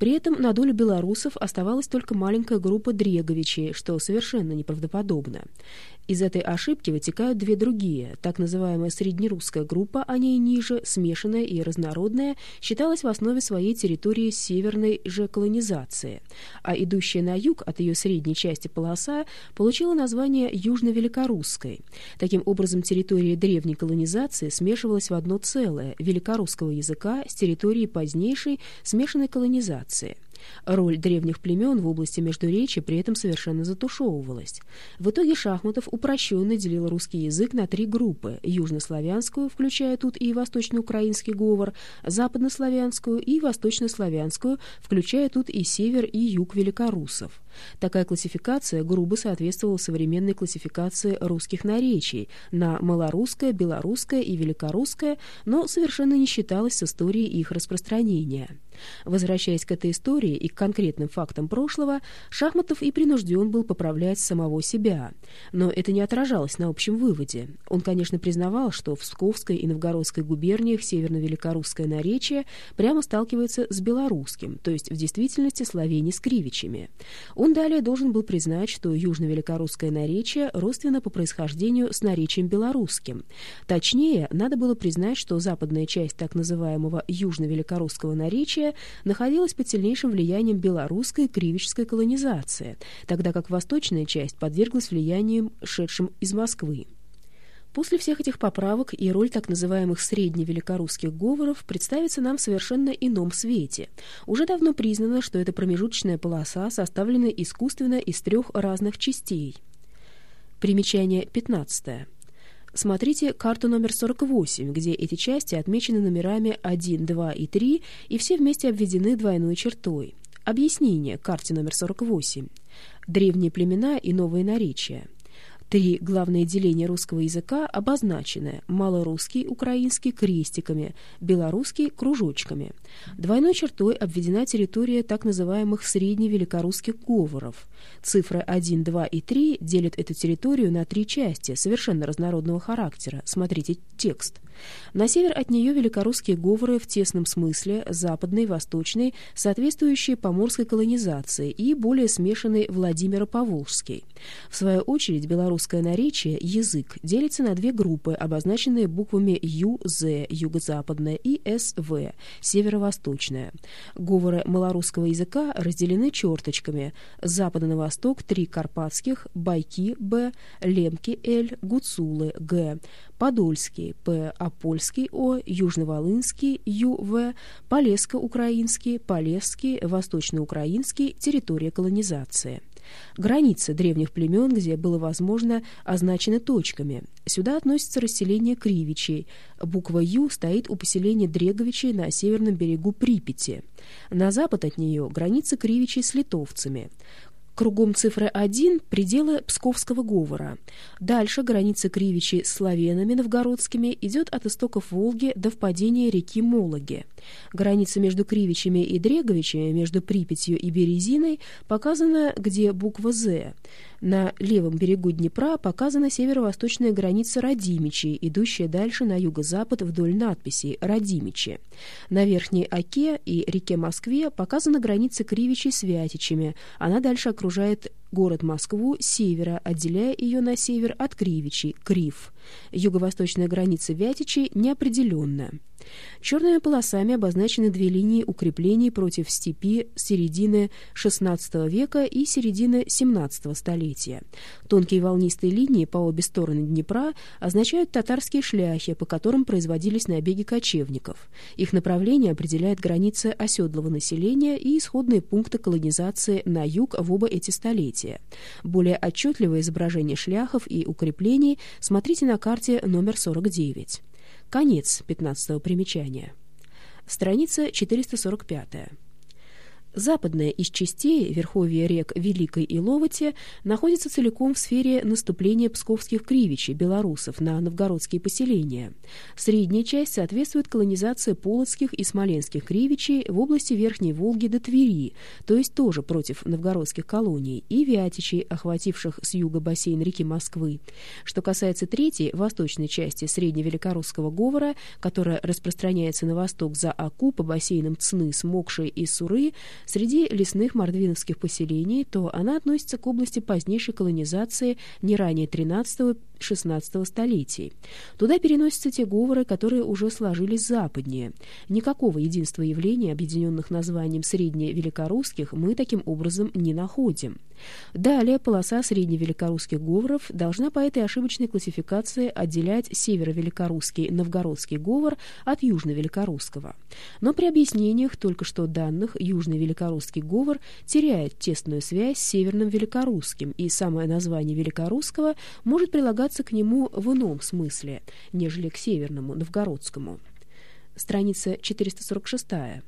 При этом на долю белорусов оставалась только маленькая группа Дреговичей, что совершенно неправдоподобно. Из этой ошибки вытекают две другие. Так называемая среднерусская группа, а ней ниже, смешанная и разнородная, считалась в основе своей территории северной же колонизации, а идущая на юг от ее средней части полоса получила название Южно-Великорусской. Таким образом, территория древней колонизации смешивалась в одно целое великорусского языка с территорией позднейшей смешанной колонизации – Роль древних племен в области Междуречия при этом совершенно затушевывалась. В итоге Шахматов упрощенно делил русский язык на три группы – южнославянскую, включая тут и восточноукраинский говор, западнославянскую и восточнославянскую, включая тут и север и юг великорусов. Такая классификация грубо соответствовала современной классификации русских наречий на малорусское, белорусское и великорусское, но совершенно не считалась с историей их распространения. Возвращаясь к этой истории и к конкретным фактам прошлого, Шахматов и принужден был поправлять самого себя. Но это не отражалось на общем выводе. Он, конечно, признавал, что в Псковской и Новгородской губерниях северно-великорусское наречие прямо сталкивается с белорусским, то есть в действительности словени с кривичами. Он далее должен был признать, что южно-великорусское наречие родственно по происхождению с наречием белорусским. Точнее, надо было признать, что западная часть так называемого южно-великорусского наречия находилась под сильнейшим влиянием белорусской кривической колонизации, тогда как восточная часть подверглась влияниям, шедшим из Москвы. После всех этих поправок и роль так называемых средневеликорусских говоров представится нам в совершенно ином свете. Уже давно признано, что эта промежуточная полоса составлена искусственно из трех разных частей. Примечание 15. Смотрите карту номер 48, где эти части отмечены номерами 1, 2 и 3 и все вместе обведены двойной чертой. Объяснение карте номер 48. Древние племена и новые наречия. Три главные деления русского языка обозначены – малорусский, украинский – крестиками, белорусский – кружочками. Двойной чертой обведена территория так называемых средневеликорусских говоров. Цифры 1, 2 и 3 делят эту территорию на три части, совершенно разнородного характера. Смотрите текст. На север от нее великорусские говоры в тесном смысле, западный, восточный, соответствующие поморской колонизации и более смешанный Владимиро-Поволжский. В свою очередь белорусское наречие, язык, делится на две группы, обозначенные буквами Ю, З, юго-западное, и СВ, северо-восточное. Говоры малорусского языка разделены черточками. С запада на восток три карпатских, байки, Б, лемки, Л, гуцулы, Г, подольский, П, апольский, О, южноволынский, Ю, В, полеско-украинский, полесский, восточноукраинский, территория колонизации. Границы древних племен, где было возможно, означены точками. Сюда относится расселение Кривичей. Буква «Ю» стоит у поселения Дреговичей на северном берегу Припяти. На запад от нее граница Кривичей с литовцами. Кругом цифры 1 – пределы Псковского говора. Дальше граница Кривичи с славянами новгородскими идет от истоков Волги до впадения реки Мологи. Граница между Кривичами и Дреговичами, между Припятью и Березиной, показана, где буква «З». На левом берегу Днепра показана северо-восточная граница Радимичей, идущая дальше на юго-запад вдоль надписи «Радимичи». На Верхней Оке и реке Москве показана граница Кривичей с Вятичами. Она дальше окружает город Москву с севера, отделяя ее на север от Кривичей, Крив. Юго-восточная граница Вятичей неопределенная. Черными полосами обозначены две линии укреплений против степи середины XVI века и середины XVII столетия. Тонкие волнистые линии по обе стороны Днепра означают татарские шляхи, по которым производились набеги кочевников. Их направление определяет границы оседлого населения и исходные пункты колонизации на юг в оба эти столетия. Более отчетливое изображение шляхов и укреплений смотрите на карте номер 49. Конец 15 примечания. Страница 445. Западная из частей верховья рек Великой и Ловоти находится целиком в сфере наступления псковских кривичей, белорусов, на новгородские поселения. Средняя часть соответствует колонизации полоцких и смоленских кривичей в области Верхней Волги до Твери, то есть тоже против новгородских колоний, и вятичей, охвативших с юга бассейн реки Москвы. Что касается третьей, восточной части средневеликорусского говора, которая распространяется на восток за Аку по бассейнам Цны, Смокши и Суры, Среди лесных мордвиновских поселений, то она относится к области позднейшей колонизации не ранее 13-16 столетий. Туда переносятся те говоры, которые уже сложились западнее. Никакого единства явлений, объединенных названием средневеликорусских, мы таким образом не находим. Далее полоса средневеликорусских говоров должна по этой ошибочной классификации отделять северо-великорусский новгородский говор от южно-великорусского. Но при объяснениях только что данных южно-великорусский говор теряет тесную связь с северным великорусским, и самое название великорусского может прилагаться к нему в ином смысле, нежели к северному новгородскому. Страница 446.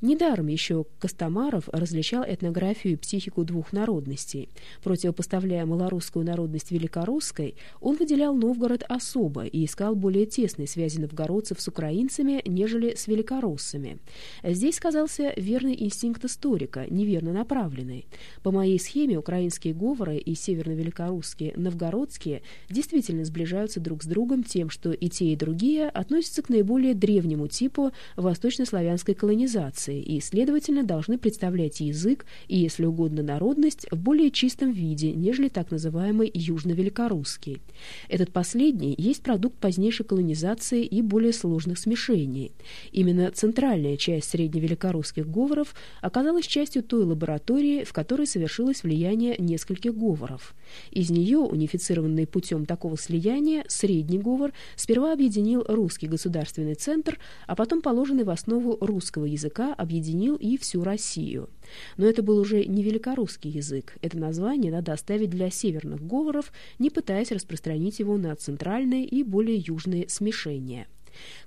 Недаром еще Костомаров различал этнографию и психику двух народностей. Противопоставляя малорусскую народность великорусской, он выделял Новгород особо и искал более тесной связи новгородцев с украинцами, нежели с великороссами. Здесь сказался верный инстинкт историка, неверно направленный. По моей схеме украинские говоры и северно-великорусские, новгородские действительно сближаются друг с другом тем, что и те, и другие относятся к наиболее древнему типу восточнославянской колонизации, нации и, следовательно, должны представлять язык и, если угодно, народность в более чистом виде, нежели так называемый южно-великорусский. Этот последний есть продукт позднейшей колонизации и более сложных смешений. Именно центральная часть средневеликорусских говоров оказалась частью той лаборатории, в которой совершилось влияние нескольких говоров. Из нее, унифицированный путем такого слияния, средний говор сперва объединил русский государственный центр, а потом положенный в основу русского языка объединил и всю Россию. Но это был уже не великорусский язык. Это название надо оставить для северных говоров, не пытаясь распространить его на центральные и более южные смешения.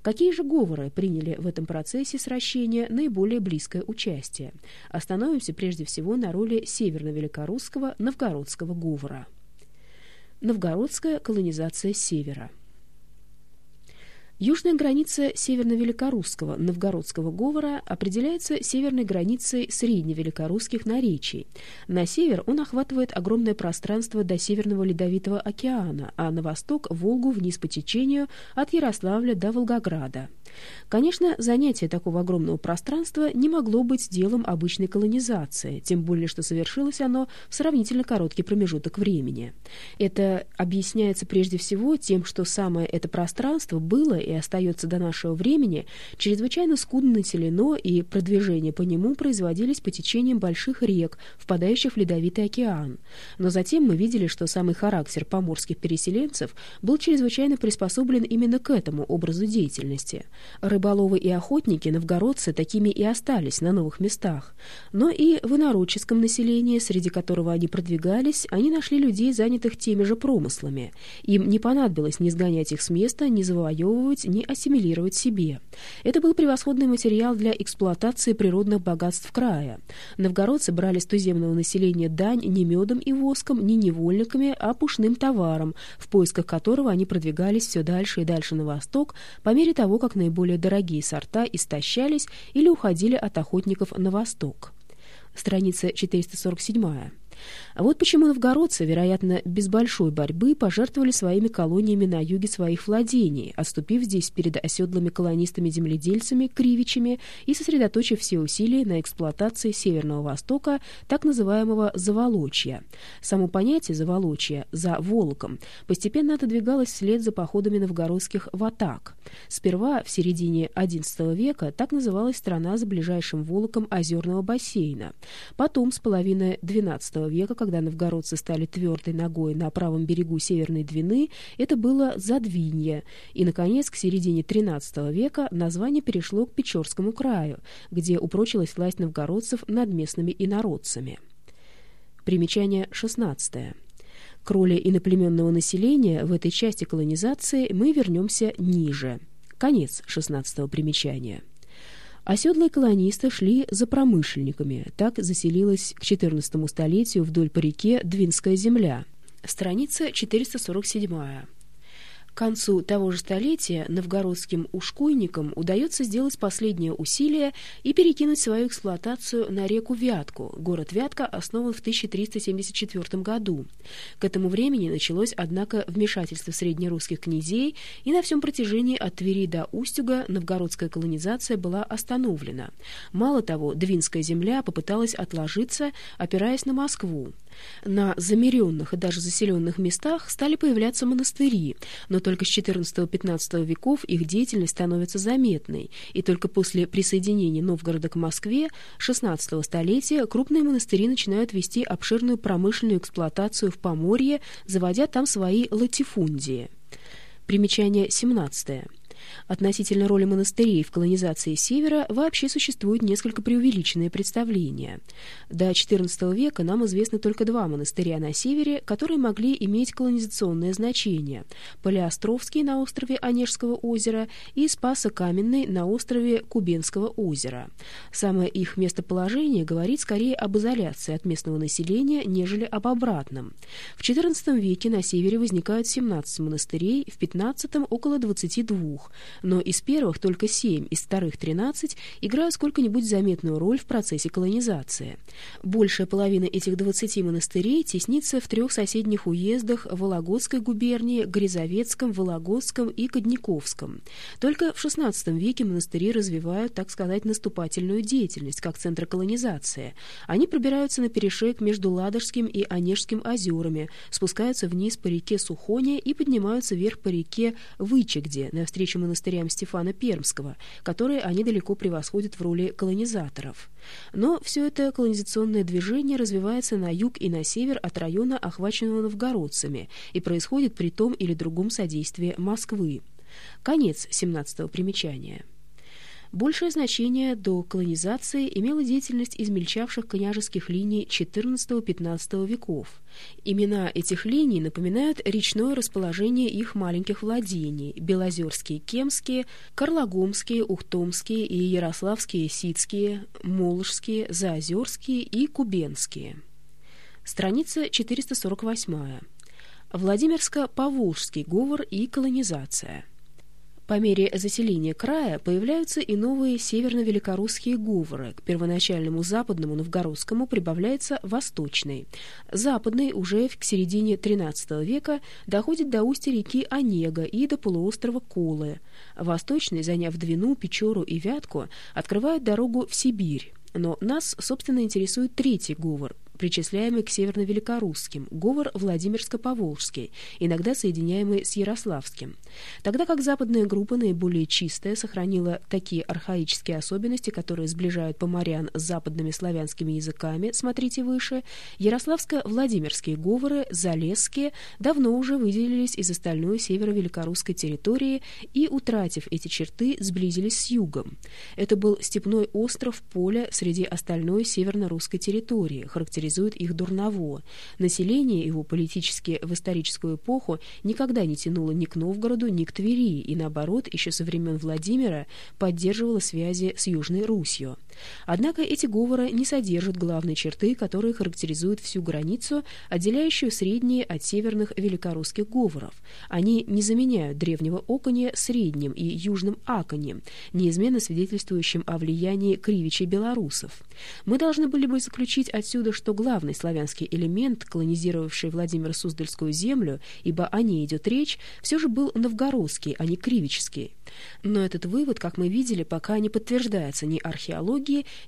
Какие же говоры приняли в этом процессе сращения наиболее близкое участие? Остановимся прежде всего на роли северно-великорусского новгородского говора. Новгородская колонизация севера – Южная граница северно-великорусского новгородского говора определяется северной границей средневеликорусских наречий. На север он охватывает огромное пространство до Северного Ледовитого океана, а на восток – Волгу вниз по течению от Ярославля до Волгограда. Конечно, занятие такого огромного пространства не могло быть делом обычной колонизации, тем более что совершилось оно в сравнительно короткий промежуток времени. Это объясняется прежде всего тем, что самое это пространство было остается до нашего времени чрезвычайно скудно населено, и продвижения по нему производились по течениям больших рек, впадающих в Ледовитый океан. Но затем мы видели, что самый характер поморских переселенцев был чрезвычайно приспособлен именно к этому образу деятельности – Рыболовы и охотники, новгородцы, такими и остались на новых местах. Но и в инородческом населении, среди которого они продвигались, они нашли людей, занятых теми же промыслами. Им не понадобилось ни сгонять их с места, ни завоевывать, ни ассимилировать себе. Это был превосходный материал для эксплуатации природных богатств края. Новгородцы брали с туземного населения дань не медом и воском, не невольниками, а пушным товаром, в поисках которого они продвигались все дальше и дальше на восток, по мере того, как наиболее дорогие сорта истощались или уходили от охотников на восток. Страница 447. А вот почему новгородцы, вероятно, без большой борьбы пожертвовали своими колониями на юге своих владений, отступив здесь перед оседлыми колонистами-земледельцами, кривичами и сосредоточив все усилия на эксплуатации Северного Востока, так называемого «заволочья». Само понятие «заволочья» за Волоком постепенно отодвигалось вслед за походами новгородских в атак. Сперва, в середине XI века, так называлась страна за ближайшим Волоком озерного бассейна. Потом, с половины XII века, когда новгородцы стали твердой ногой на правом берегу Северной Двины, это было Задвинье. И, наконец, к середине XIII века название перешло к Печорскому краю, где упрочилась власть новгородцев над местными инородцами. Примечание 16. К роли иноплеменного населения в этой части колонизации мы вернемся ниже. Конец 16 примечания. Оседлые колонисты шли за промышленниками. Так заселилась к XIV столетию вдоль по реке Двинская земля. Страница 447. К концу того же столетия новгородским ушкуйникам удается сделать последнее усилие и перекинуть свою эксплуатацию на реку Вятку. Город Вятка основан в 1374 году. К этому времени началось, однако, вмешательство среднерусских князей, и на всем протяжении от Твери до Устюга новгородская колонизация была остановлена. Мало того, Двинская земля попыталась отложиться, опираясь на Москву. На замеренных и даже заселенных местах стали появляться монастыри, но только с XIV-XV веков их деятельность становится заметной, и только после присоединения Новгорода к Москве XVI столетия крупные монастыри начинают вести обширную промышленную эксплуатацию в Поморье, заводя там свои латифундии. Примечание 17. Относительно роли монастырей в колонизации Севера вообще существуют несколько преувеличенные представления. До XIV века нам известны только два монастыря на севере, которые могли иметь колонизационное значение – Палеостровский на острове Онежского озера и Спасо-Каменный на острове Кубенского озера. Самое их местоположение говорит скорее об изоляции от местного населения, нежели об обратном. В XIV веке на севере возникают 17 монастырей, в XV – около 22, но из первых только семь, из вторых тринадцать играют сколько-нибудь заметную роль в процессе колонизации. Большая половина этих двадцати монастырей теснится в трех соседних уездах Вологодской губернии, Грязовецком, Вологодском и Кодниковском. Только в XVI веке монастыри развивают, так сказать, наступательную деятельность, как центр колонизации. Они пробираются на перешеек между Ладожским и Онежским озерами, спускаются вниз по реке Сухоне и поднимаются вверх по реке Вычегде, навстречу монастырям Стефана Пермского, которые они далеко превосходят в роли колонизаторов. Но все это колонизационное движение развивается на юг и на север от района, охваченного новгородцами, и происходит при том или другом содействии Москвы. Конец 17-го примечания. Большее значение до колонизации имела деятельность измельчавших княжеских линий XIV-XV веков. Имена этих линий напоминают речное расположение их маленьких владений – Белозерские, Кемские, Карлогомские, Ухтомские и Ярославские, Сицкие, Молжские, Заозерские и Кубенские. Страница 448. Владимирско-Поволжский говор и колонизация – по мере заселения края появляются и новые северно-великорусские говоры. К первоначальному западному новгородскому прибавляется восточный. Западный уже к середине XIII века доходит до устья реки Онега и до полуострова Колы. Восточный, заняв Двину, Печору и Вятку, открывает дорогу в Сибирь. Но нас, собственно, интересует третий говор причисляемый к северно-великорусским, говор Владимирско-Поволжский, иногда соединяемый с Ярославским. Тогда как западная группа наиболее чистая сохранила такие архаические особенности, которые сближают поморян с западными славянскими языками, смотрите выше, Ярославско-Владимирские говоры, Залесские, давно уже выделились из остальной северо-великорусской территории и, утратив эти черты, сблизились с югом. Это был степной остров поля среди остальной северно-русской территории, характеризующий характеризует их дурново. Население его политически в историческую эпоху никогда не тянуло ни к Новгороду, ни к Твери, и наоборот, еще со времен Владимира поддерживало связи с Южной Русью. Однако эти говоры не содержат главной черты, которые характеризуют всю границу, отделяющую средние от северных великорусских говоров. Они не заменяют древнего оконя средним и южным аконем, неизменно свидетельствующим о влиянии кривичей белорусов. Мы должны были бы заключить отсюда, что главный славянский элемент, колонизировавший Владимир Суздальскую землю, ибо о ней идет речь, все же был новгородский, а не кривический. Но этот вывод, как мы видели, пока не подтверждается ни археологией,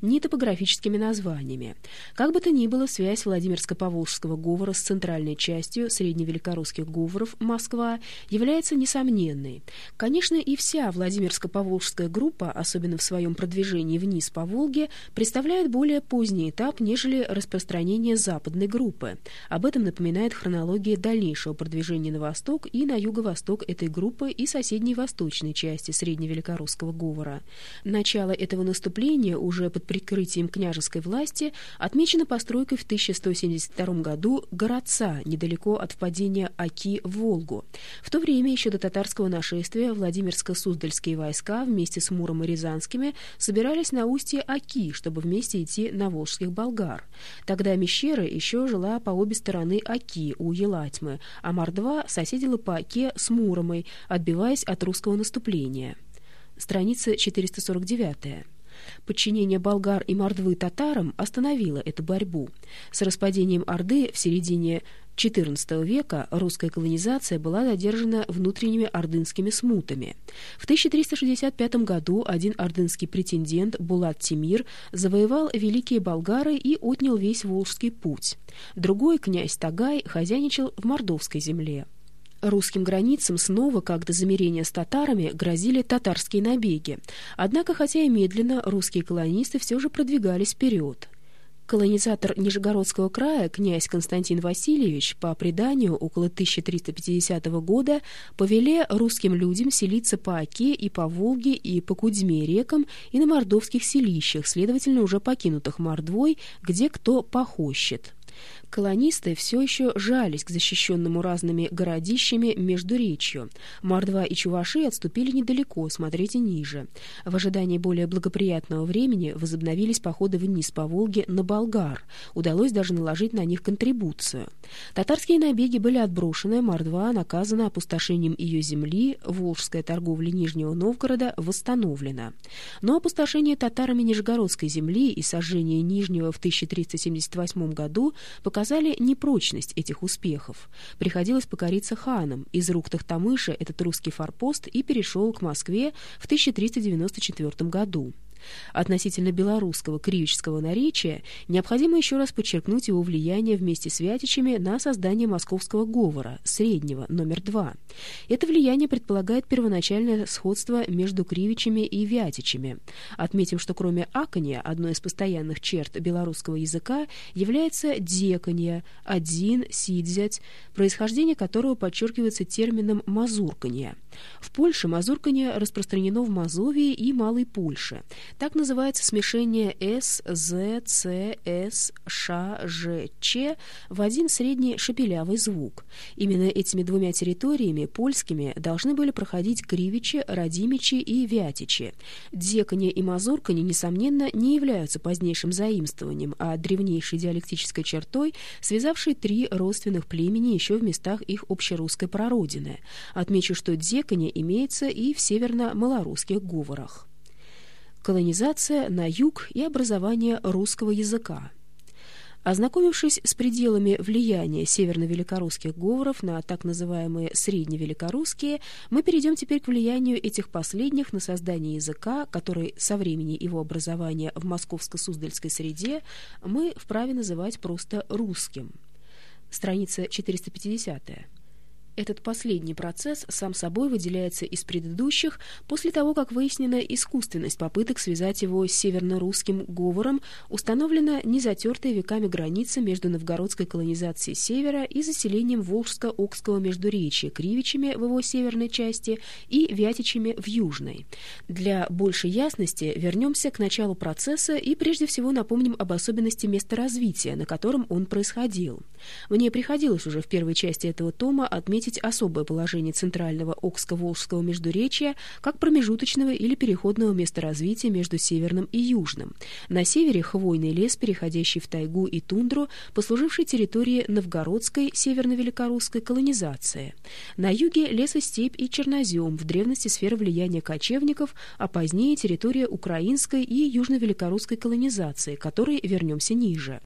ни топографическими названиями. Как бы то ни было, связь Владимирско-Поволжского говора с центральной частью средневеликорусских говоров Москва является несомненной. Конечно, и вся Владимирско-Поволжская группа, особенно в своем продвижении вниз по Волге, представляет более поздний этап, нежели распространение западной группы. Об этом напоминает хронология дальнейшего продвижения на восток и на юго-восток этой группы и соседней восточной части средневеликорусского говора. Начало этого наступления уже под прикрытием княжеской власти, отмечена постройкой в 1172 году городца недалеко от впадения Аки в Волгу. В то время, еще до татарского нашествия, Владимирско-Суздальские войска вместе с Муром и Рязанскими собирались на устье Аки, чтобы вместе идти на волжских болгар. Тогда Мещера еще жила по обе стороны Аки у Елатьмы, а Мордва соседила по Оке с Муромой, отбиваясь от русского наступления. Страница 449. Подчинение болгар и мордвы татарам остановило эту борьбу. С распадением Орды в середине XIV века русская колонизация была задержана внутренними ордынскими смутами. В 1365 году один ордынский претендент Булат Тимир завоевал Великие Болгары и отнял весь Волжский путь. Другой князь Тагай хозяйничал в Мордовской земле. Русским границам снова, как до замерения с татарами, грозили татарские набеги. Однако, хотя и медленно, русские колонисты все же продвигались вперед. Колонизатор Нижегородского края, князь Константин Васильевич, по преданию, около 1350 года повеле русским людям селиться по Оке и по Волге и по Кудьме рекам и на мордовских селищах, следовательно, уже покинутых Мордвой, где кто похощет. Колонисты все еще жались к защищенному разными городищами между речью. Мордва и Чуваши отступили недалеко, смотрите ниже. В ожидании более благоприятного времени возобновились походы вниз по Волге на болгар. Удалось даже наложить на них контрибуцию. Татарские набеги были отброшены, Мордва наказана опустошением ее земли, волжская торговля Нижнего Новгорода восстановлена. Но опустошение татарами Нижегородской земли и сожжение Нижнего в 1378 году показали непрочность этих успехов. Приходилось покориться ханам. Из рук Тахтамыша этот русский форпост и перешел к Москве в 1394 году. Относительно белорусского кривического наречия необходимо еще раз подчеркнуть его влияние вместе с Вятичами на создание московского говора, среднего, номер два. Это влияние предполагает первоначальное сходство между кривичами и вятичами. Отметим, что кроме акония, одной из постоянных черт белорусского языка является деканье, один, сидзять, происхождение которого подчеркивается термином мазурканье. В Польше мазурканье распространено в Мазовии и Малой Польше. Так называется смешение С, З, Ц, С, Ш, Ж, Ч в один средний шепелявый звук. Именно этими двумя территориями, польскими, должны были проходить Кривичи, Радимичи и Вятичи. Деканье и мазурканье, несомненно, не являются позднейшим заимствованием, а древнейшей диалектической чертой, связавшей три родственных племени еще в местах их общерусской прародины. Отмечу, что деканье имеется и в северно-малорусских говорах колонизация на юг и образование русского языка. Ознакомившись с пределами влияния северно-великорусских говоров на так называемые средневеликорусские, мы перейдем теперь к влиянию этих последних на создание языка, который со времени его образования в московско-суздальской среде мы вправе называть просто русским. Страница 450 -я. Этот последний процесс сам собой выделяется из предыдущих после того, как выяснена искусственность попыток связать его с северно-русским говором, установлена незатертая веками граница между новгородской колонизацией севера и заселением Волжско-Окского междуречия Кривичами в его северной части и Вятичами в южной. Для большей ясности вернемся к началу процесса и прежде всего напомним об особенности места развития, на котором он происходил. Мне приходилось уже в первой части этого тома отметить отметить особое положение центрального Окско-Волжского междуречия как промежуточного или переходного места развития между северным и южным. На севере хвойный лес, переходящий в тайгу и тундру, послуживший территории новгородской северно-великорусской колонизации. На юге лесостепь и чернозем, в древности сфера влияния кочевников, а позднее территория украинской и южно-великорусской колонизации, которой вернемся ниже.